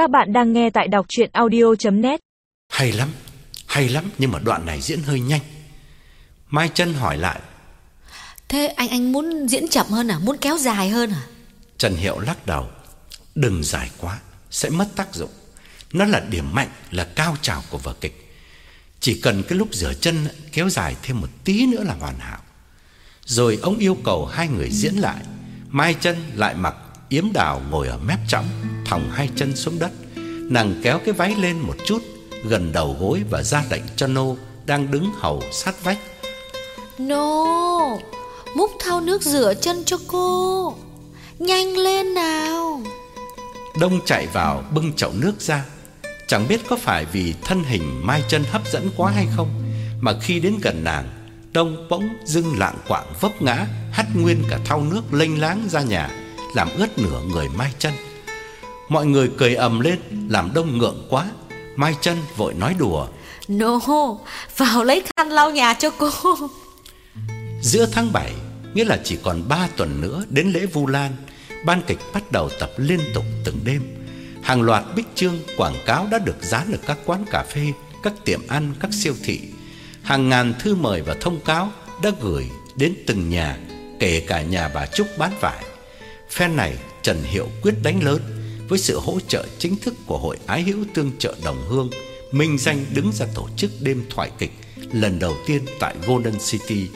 Các bạn đang nghe tại đọc chuyện audio.net Hay lắm, hay lắm nhưng mà đoạn này diễn hơi nhanh. Mai chân hỏi lại, Thế anh anh muốn diễn chậm hơn à? Muốn kéo dài hơn à? Trần Hiệu lắc đầu, đừng dài quá, sẽ mất tác dụng. Nó là điểm mạnh, là cao trào của vở kịch. Chỉ cần cái lúc rửa chân kéo dài thêm một tí nữa là hoàn hảo. Rồi ông yêu cầu hai người diễn lại. Mai chân lại mặc yếm đào ngồi ở mép trống, thòng hai chân xuống đất. Nàng kéo cái váy lên một chút, gần đầu gối và ra lệnh cho nô đang đứng hầu sát vách. No Múc thau nước rửa chân cho cô Nhanh lên nào Đông chạy vào bưng chậu nước ra Chẳng biết có phải vì thân hình Mai chân hấp dẫn quá hay không Mà khi đến gần nàng Đông bỗng dưng lạng quạng vấp ngã Hắt nguyên cả thau nước lênh láng ra nhà Làm ướt nửa người Mai chân Mọi người cười ầm lên Làm Đông ngượng quá. Mai chân vội nói đùa. No Vào lấy khăn lau nhà cho cô. Giữa tháng 7 Nghĩa là chỉ còn 3 tuần nữa đến lễ Vu Lan Ban kịch bắt đầu tập liên tục từng đêm. Hàng loạt bích chương quảng cáo đã được dán ở các quán cà phê Các tiệm ăn, các siêu thị. Hàng ngàn thư mời và thông cáo đã gửi đến từng nhà Kể cả nhà bà Trúc bán vải. Phen này Trần Hiệu quyết đánh lớn với sự hỗ trợ chính thức của Hội Ái Hữu Tương trợ Đồng Hương Minh danh đứng ra tổ chức đêm thoại kịch Lần đầu tiên tại Golden City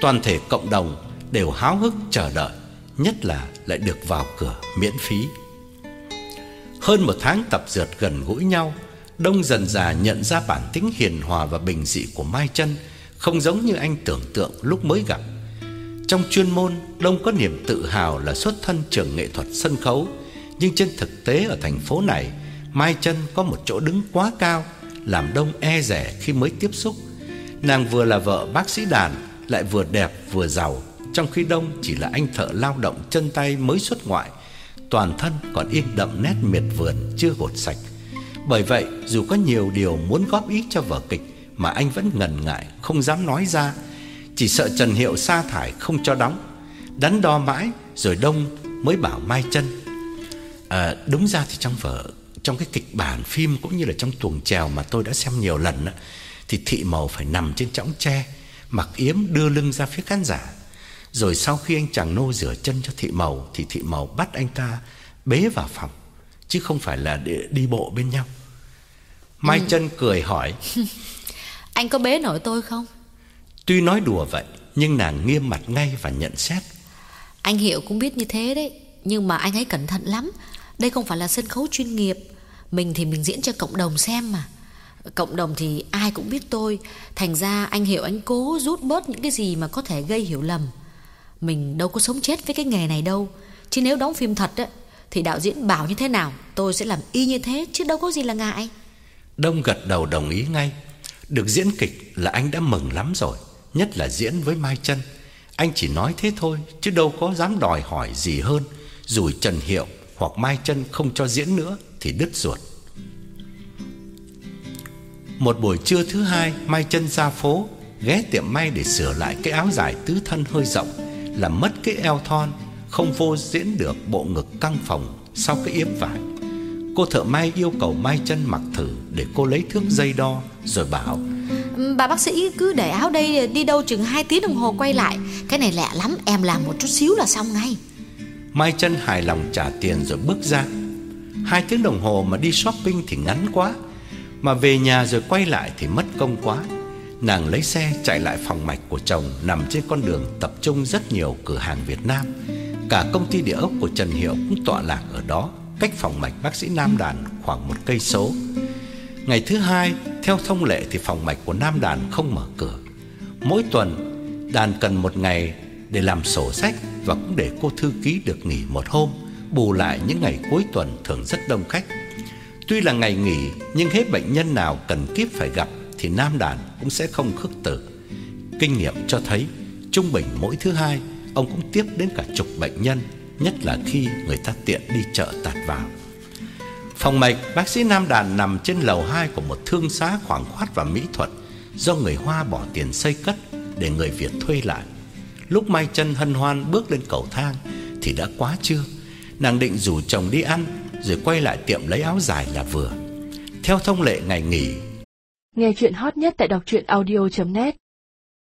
toàn thể cộng đồng đều háo hức chờ đợi, nhất là lại được vào cửa miễn phí. Hơn một tháng tập dượt gần gũi nhau, Đông dần dà nhận ra bản tính hiền hòa và bình dị của Mai Chân, không giống như anh tưởng tượng lúc mới gặp. Trong chuyên môn, Đông có niềm tự hào là xuất thân trường nghệ thuật sân khấu, nhưng trên thực tế ở thành phố này, Mai Chân có một chỗ đứng quá cao, làm Đông e dè khi mới tiếp xúc. Nàng vừa là vợ bác sĩ đàn, lại vừa đẹp vừa giàu, trong khi Đông chỉ là anh thợ lao động chân tay mới xuất ngoại, toàn thân còn in đậm nét miệt vườn chưa gột sạch. Bởi vậy, dù có nhiều điều muốn góp ý cho vở kịch mà anh vẫn ngần ngại không dám nói ra, chỉ sợ Trần Hiệu sa thải không cho đóng. Đắn đo mãi rồi Đông mới bảo Mai Chân. À, đúng ra thì trong vở trong cái kịch bản phim cũng như là trong tuồng chèo mà tôi đã xem nhiều lần á, thì thị màu phải nằm trên chõng tre mặc yếm đưa lưng ra phía khán giả. Rồi sau khi anh chàng nô rửa chân cho thị màu thì thị màu bắt anh ta bế vào phòng, chứ không phải là để đi bộ bên nhau. Mai ừ. chân cười hỏi: Anh có bế nổi tôi không? Tuy nói đùa vậy, nhưng nàng nghiêm mặt ngay và nhận xét. Anh Hiệu cũng biết như thế đấy, nhưng mà anh ấy cẩn thận lắm. Đây không phải là sân khấu chuyên nghiệp, mình thì mình diễn cho cộng đồng xem mà. Cộng đồng thì ai cũng biết tôi. Thành ra anh hiểu anh cố rút bớt những cái gì mà có thể gây hiểu lầm. Mình đâu có sống chết với cái nghề này đâu. Chứ nếu đóng phim thật á Thì đạo diễn bảo như thế nào Tôi sẽ làm y như thế chứ đâu có gì là ngại. Đông gật đầu đồng ý ngay. Được diễn kịch là anh đã mừng lắm rồi Nhất là diễn với Mai Trân, Anh chỉ nói thế thôi Chứ đâu có dám đòi hỏi gì hơn. Dù Trần Hiệu hoặc Mai chân không cho diễn nữa Thì đứt ruột một buổi trưa thứ hai, Mai chân ra phố, ghé tiệm may để sửa lại cái áo dài tứ thân hơi rộng, làm mất cái eo thon, không vô diễn được bộ ngực căng phồng sau cái yếm vải. Cô thợ may yêu cầu Mai chân mặc thử để cô lấy thước dây đo rồi bảo: "Bà bác sĩ cứ để áo đây đi đâu chừng 2 tiếng đồng hồ quay lại, cái này lẹ lắm, em làm một chút xíu là xong ngay." Mai chân hài lòng trả tiền rồi bước ra. Hai tiếng đồng hồ mà đi shopping thì ngắn quá mà về nhà rồi quay lại thì mất công quá. Nàng lấy xe chạy lại phòng mạch của chồng Nằm trên con đường tập trung rất nhiều cửa hàng Việt Nam. Cả công ty địa ốc của Trần Hiệu cũng tọa lạc ở đó Cách phòng mạch bác sĩ Nam Đàn khoảng một cây số. Ngày thứ hai, theo thông lệ thì phòng mạch của Nam Đàn không mở cửa. Mỗi tuần, đàn cần một ngày để làm sổ sách Và cũng để cô thư ký được nghỉ một hôm Bù lại những ngày cuối tuần thường rất đông khách Tuy là ngày nghỉ nhưng hết bệnh nhân nào cần kiếp phải gặp thì nam đàn cũng sẽ không khước từ. Kinh nghiệm cho thấy trung bình mỗi thứ hai ông cũng tiếp đến cả chục bệnh nhân, nhất là khi người ta tiện đi chợ tạt vào. Phòng mạch bác sĩ Nam Đàn nằm trên lầu 2 của một thương xá khoảng khoát và mỹ thuật do người Hoa bỏ tiền xây cất để người Việt thuê lại. Lúc Mai Chân hân hoan bước lên cầu thang thì đã quá trưa. Nàng định rủ chồng đi ăn rồi quay lại tiệm lấy áo dài là vừa. Theo thông lệ ngày nghỉ, Nghe chuyện hot nhất tại đọc truyện audio.net